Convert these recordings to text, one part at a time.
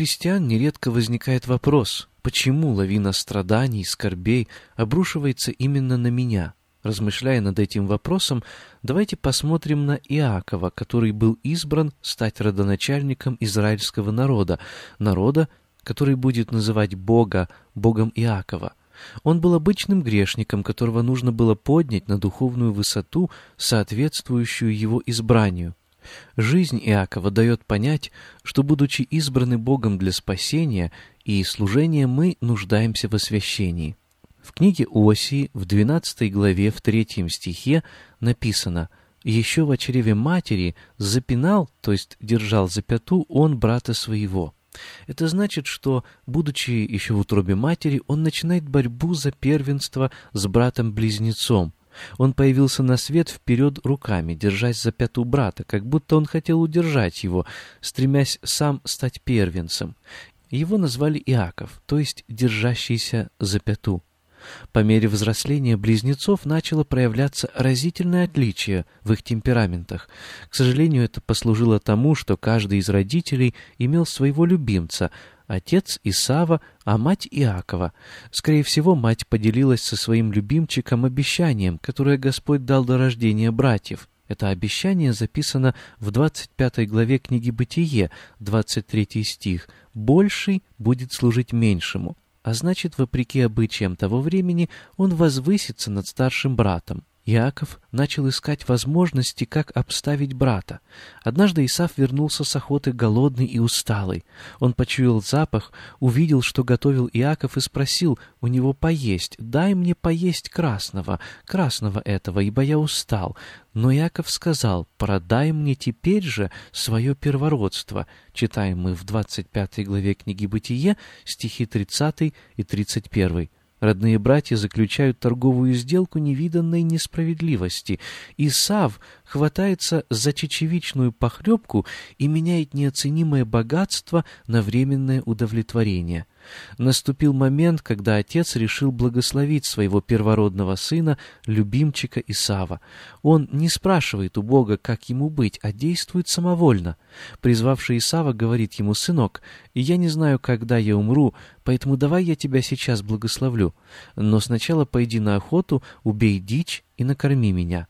Христиан нередко возникает вопрос, почему лавина страданий, скорбей обрушивается именно на меня? Размышляя над этим вопросом, давайте посмотрим на Иакова, который был избран стать родоначальником израильского народа, народа, который будет называть Бога Богом Иакова. Он был обычным грешником, которого нужно было поднять на духовную высоту, соответствующую его избранию. Жизнь Иакова дает понять, что, будучи избраны Богом для спасения и служения, мы нуждаемся в освящении. В книге Осии в 12 главе в 3 стихе написано «Еще в чреве матери запинал, то есть держал за пяту, он брата своего». Это значит, что, будучи еще в утробе матери, он начинает борьбу за первенство с братом-близнецом, он появился на свет вперед руками, держась за пяту брата, как будто он хотел удержать его, стремясь сам стать первенцем. Его назвали Иаков, то есть «держащийся за пяту». По мере взросления близнецов начало проявляться разительное отличие в их темпераментах. К сожалению, это послужило тому, что каждый из родителей имел своего любимца, отец Исава, а мать Иакова. Скорее всего, мать поделилась со своим любимчиком обещанием, которое Господь дал до рождения братьев. Это обещание записано в 25 главе книги «Бытие», 23 стих. «Больший будет служить меньшему». А значит, вопреки обычаям того времени, он возвысится над старшим братом. Иаков начал искать возможности, как обставить брата. Однажды Исаф вернулся с охоты голодный и усталый. Он почуял запах, увидел, что готовил Иаков, и спросил у него поесть. «Дай мне поесть красного, красного этого, ибо я устал». Но Иаков сказал, «Продай мне теперь же свое первородство». Читаем мы в 25 главе книги «Бытие» стихи 30 и 31. Родные братья заключают торговую сделку невиданной несправедливости. Исав хватается за чечевичную похлебку и меняет неоценимое богатство на временное удовлетворение. Наступил момент, когда отец решил благословить своего первородного сына, любимчика Исава. Он не спрашивает у Бога, как ему быть, а действует самовольно. Призвавший Исава говорит ему, «Сынок, я не знаю, когда я умру, поэтому давай я тебя сейчас благословлю. Но сначала пойди на охоту, убей дичь и накорми меня».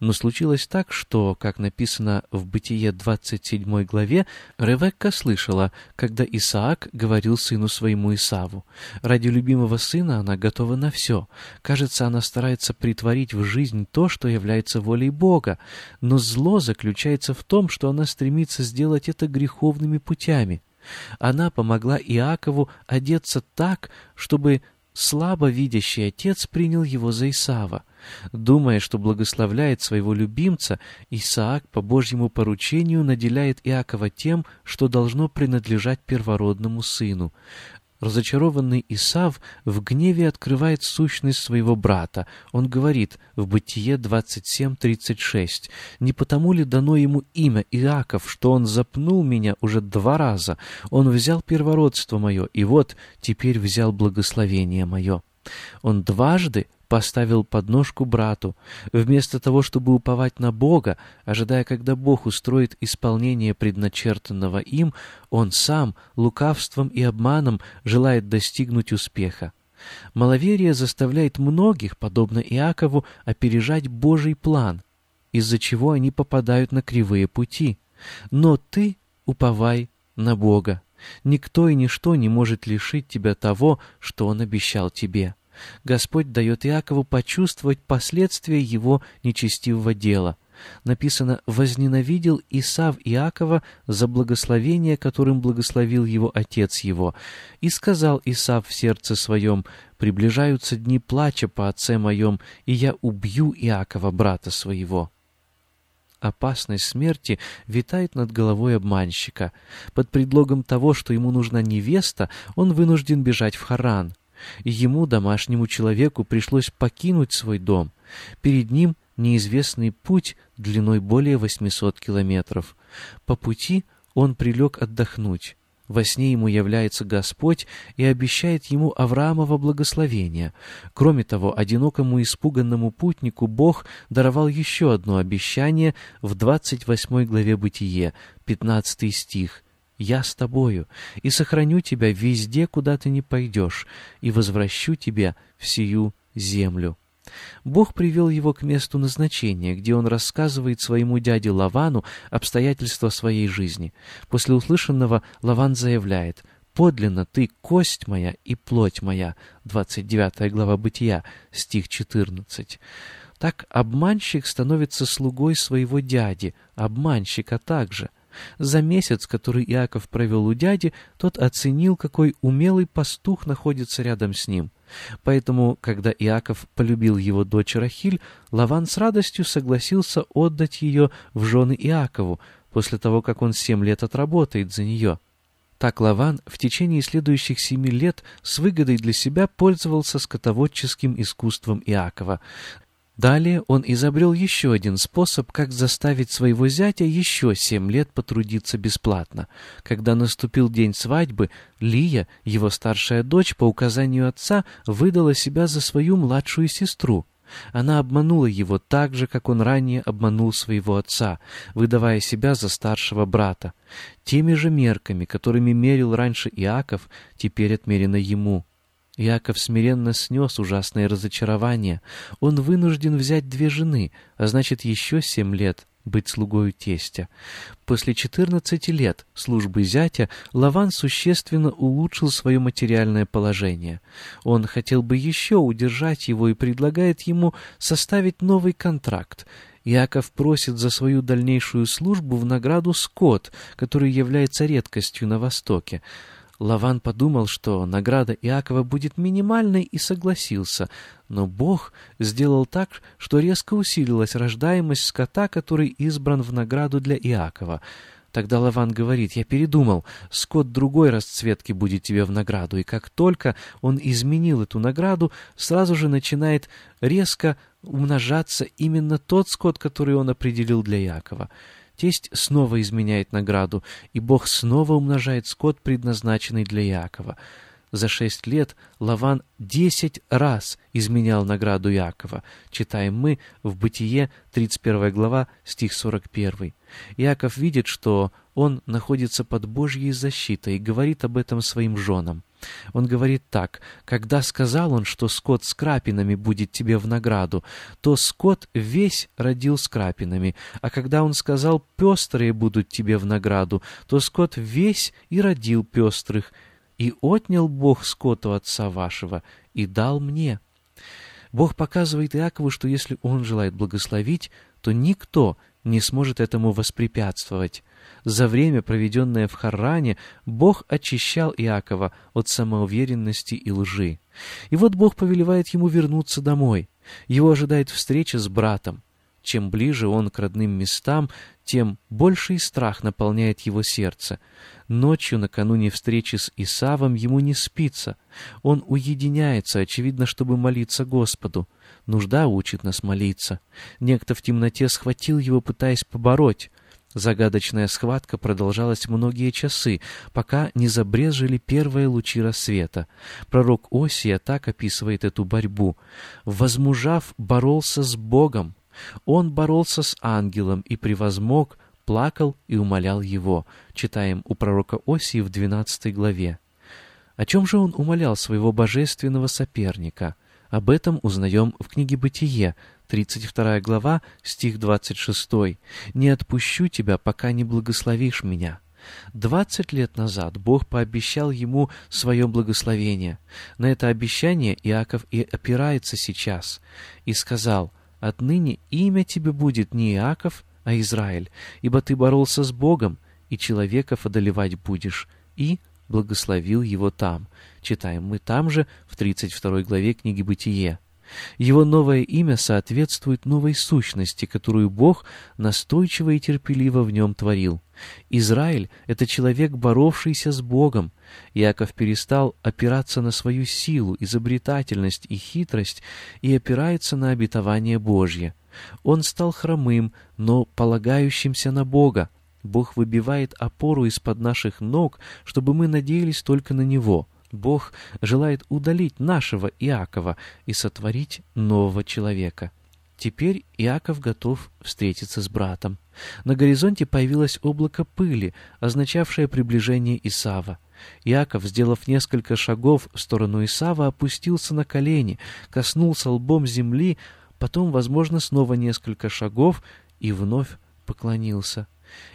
Но случилось так, что, как написано в Бытие 27 главе, Ревекка слышала, когда Исаак говорил сыну своему Исаву. Ради любимого сына она готова на все. Кажется, она старается притворить в жизнь то, что является волей Бога. Но зло заключается в том, что она стремится сделать это греховными путями. Она помогла Иакову одеться так, чтобы слабо видящий отец принял его за Исава. Думая, что благословляет своего любимца, Исаак по Божьему поручению наделяет Иакова тем, что должно принадлежать первородному сыну. Разочарованный Исав в гневе открывает сущность своего брата. Он говорит в Бытие 27.36, «Не потому ли дано ему имя Иаков, что он запнул меня уже два раза? Он взял первородство мое, и вот теперь взял благословение мое». Он дважды поставил подножку брату. Вместо того, чтобы уповать на Бога, ожидая, когда Бог устроит исполнение предначертанного им, он сам лукавством и обманом желает достигнуть успеха. Маловерие заставляет многих, подобно Иакову, опережать Божий план, из-за чего они попадают на кривые пути. Но ты уповай на Бога. Никто и ничто не может лишить тебя того, что Он обещал тебе. Господь дает Иакову почувствовать последствия его нечестивого дела. Написано «возненавидел Исав Иакова за благословение, которым благословил его отец его. И сказал Исав в сердце своем, приближаются дни плача по отце моем, и я убью Иакова, брата своего» опасность смерти витает над головой обманщика. Под предлогом того, что ему нужна невеста, он вынужден бежать в Харан и ему, домашнему человеку, пришлось покинуть свой дом. Перед ним неизвестный путь длиной более 800 километров. По пути он прилег отдохнуть. Во сне ему является Господь и обещает ему Авраамова благословение. Кроме того, одинокому испуганному путнику Бог даровал еще одно обещание в 28 главе Бытие, 15 стих — я с тобою, и сохраню тебя везде, куда ты не пойдешь, и возвращу тебя в сию землю». Бог привел его к месту назначения, где он рассказывает своему дяде Лавану обстоятельства своей жизни. После услышанного Лаван заявляет «Подлинно ты, кость моя и плоть моя» 29 глава Бытия, стих 14. Так обманщик становится слугой своего дяди, обманщика также – за месяц, который Иаков провел у дяди, тот оценил, какой умелый пастух находится рядом с ним. Поэтому, когда Иаков полюбил его дочь Рахиль, Лаван с радостью согласился отдать ее в жены Иакову, после того, как он семь лет отработает за нее. Так Лаван в течение следующих семи лет с выгодой для себя пользовался скотоводческим искусством Иакова. Далее он изобрел еще один способ, как заставить своего зятя еще семь лет потрудиться бесплатно. Когда наступил день свадьбы, Лия, его старшая дочь, по указанию отца, выдала себя за свою младшую сестру. Она обманула его так же, как он ранее обманул своего отца, выдавая себя за старшего брата. Теми же мерками, которыми мерил раньше Иаков, теперь отмерено ему. Яков смиренно снес ужасное разочарование. Он вынужден взять две жены, а значит, еще семь лет быть слугою тестя. После четырнадцати лет службы зятя Лаван существенно улучшил свое материальное положение. Он хотел бы еще удержать его и предлагает ему составить новый контракт. Яков просит за свою дальнейшую службу в награду скот, который является редкостью на Востоке. Лаван подумал, что награда Иакова будет минимальной и согласился, но Бог сделал так, что резко усилилась рождаемость скота, который избран в награду для Иакова. Тогда Лаван говорит, я передумал, скот другой расцветки будет тебе в награду, и как только он изменил эту награду, сразу же начинает резко умножаться именно тот скот, который он определил для Иакова. Тесть снова изменяет награду, и Бог снова умножает скот, предназначенный для Якова. За шесть лет Лаван десять раз изменял награду Якова, читаем мы в Бытие, 31 глава, стих 41. Яков видит, что он находится под Божьей защитой и говорит об этом своим женам. Он говорит так, «Когда сказал он, что скот с крапинами будет тебе в награду, то скот весь родил с крапинами, а когда он сказал, пестрые будут тебе в награду, то скот весь и родил пестрых, и отнял Бог скоту отца вашего и дал мне». Бог показывает Иакову, что если он желает благословить, то никто не сможет этому воспрепятствовать. За время, проведенное в Харране, Бог очищал Иакова от самоуверенности и лжи. И вот Бог повелевает ему вернуться домой. Его ожидает встреча с братом. Чем ближе он к родным местам, тем больший страх наполняет его сердце. Ночью, накануне встречи с Исавом, ему не спится. Он уединяется, очевидно, чтобы молиться Господу. Нужда учит нас молиться. Некто в темноте схватил его, пытаясь побороть. Загадочная схватка продолжалась многие часы, пока не забрезжили первые лучи рассвета. Пророк Осия так описывает эту борьбу. «Возмужав, боролся с Богом. Он боролся с ангелом и превозмог, плакал и умолял его». Читаем у пророка Осии в 12 главе. О чем же он умолял своего божественного соперника? Об этом узнаем в книге «Бытие», 32 глава, стих 26. «Не отпущу тебя, пока не благословишь меня». Двадцать лет назад Бог пообещал ему свое благословение. На это обещание Иаков и опирается сейчас. И сказал, «Отныне имя тебе будет не Иаков, а Израиль, ибо ты боролся с Богом, и человеков одолевать будешь». И благословил его там. Читаем мы там же, в 32 главе книги «Бытие». Его новое имя соответствует новой сущности, которую Бог настойчиво и терпеливо в нем творил. Израиль — это человек, боровшийся с Богом. Иаков перестал опираться на свою силу, изобретательность и хитрость и опирается на обетование Божье. Он стал хромым, но полагающимся на Бога. Бог выбивает опору из-под наших ног, чтобы мы надеялись только на Него — Бог желает удалить нашего Иакова и сотворить нового человека. Теперь Иаков готов встретиться с братом. На горизонте появилось облако пыли, означавшее приближение Исава. Иаков, сделав несколько шагов в сторону Исава, опустился на колени, коснулся лбом земли, потом, возможно, снова несколько шагов и вновь поклонился.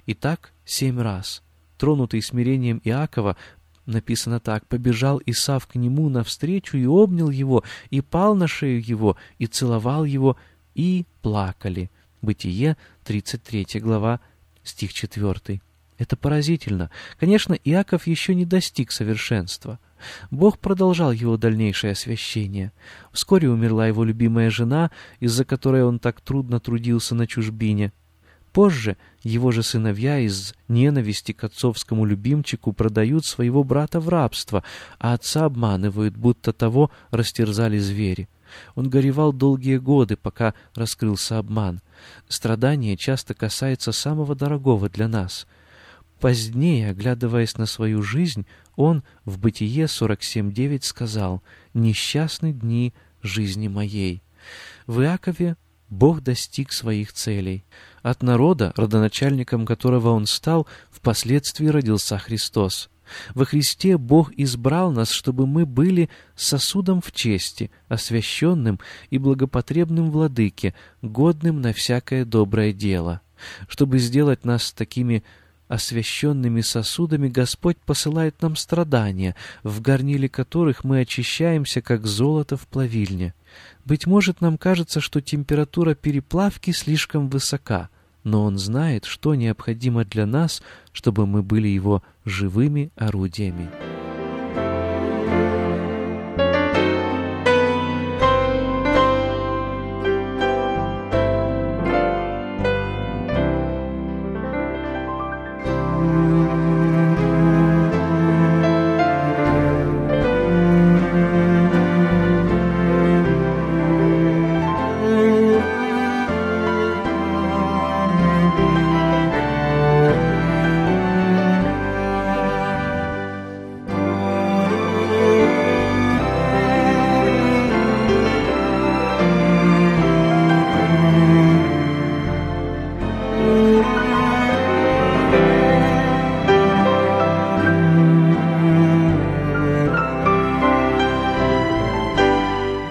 И так семь раз. Тронутый смирением Иакова, Написано так. «Побежал Исав к нему навстречу и обнял его, и пал на шею его, и целовал его, и плакали». Бытие, 33 глава, стих 4. Это поразительно. Конечно, Иаков еще не достиг совершенства. Бог продолжал его дальнейшее освящение. Вскоре умерла его любимая жена, из-за которой он так трудно трудился на чужбине. Позже его же сыновья из ненависти к отцовскому любимчику продают своего брата в рабство, а отца обманывают, будто того растерзали звери. Он горевал долгие годы, пока раскрылся обман. Страдание часто касается самого дорогого для нас. Позднее, оглядываясь на свою жизнь, он в Бытие 47.9 сказал «Несчастны дни жизни моей». В Иакове Бог достиг своих целей. От народа, родоначальником которого он стал, впоследствии родился Христос. Во Христе Бог избрал нас, чтобы мы были сосудом в чести, освященным и благопотребным владыке, годным на всякое доброе дело. Чтобы сделать нас такими освященными сосудами Господь посылает нам страдания, в горниле которых мы очищаемся, как золото в плавильне. Быть может, нам кажется, что температура переплавки слишком высока, но Он знает, что необходимо для нас, чтобы мы были Его живыми орудиями.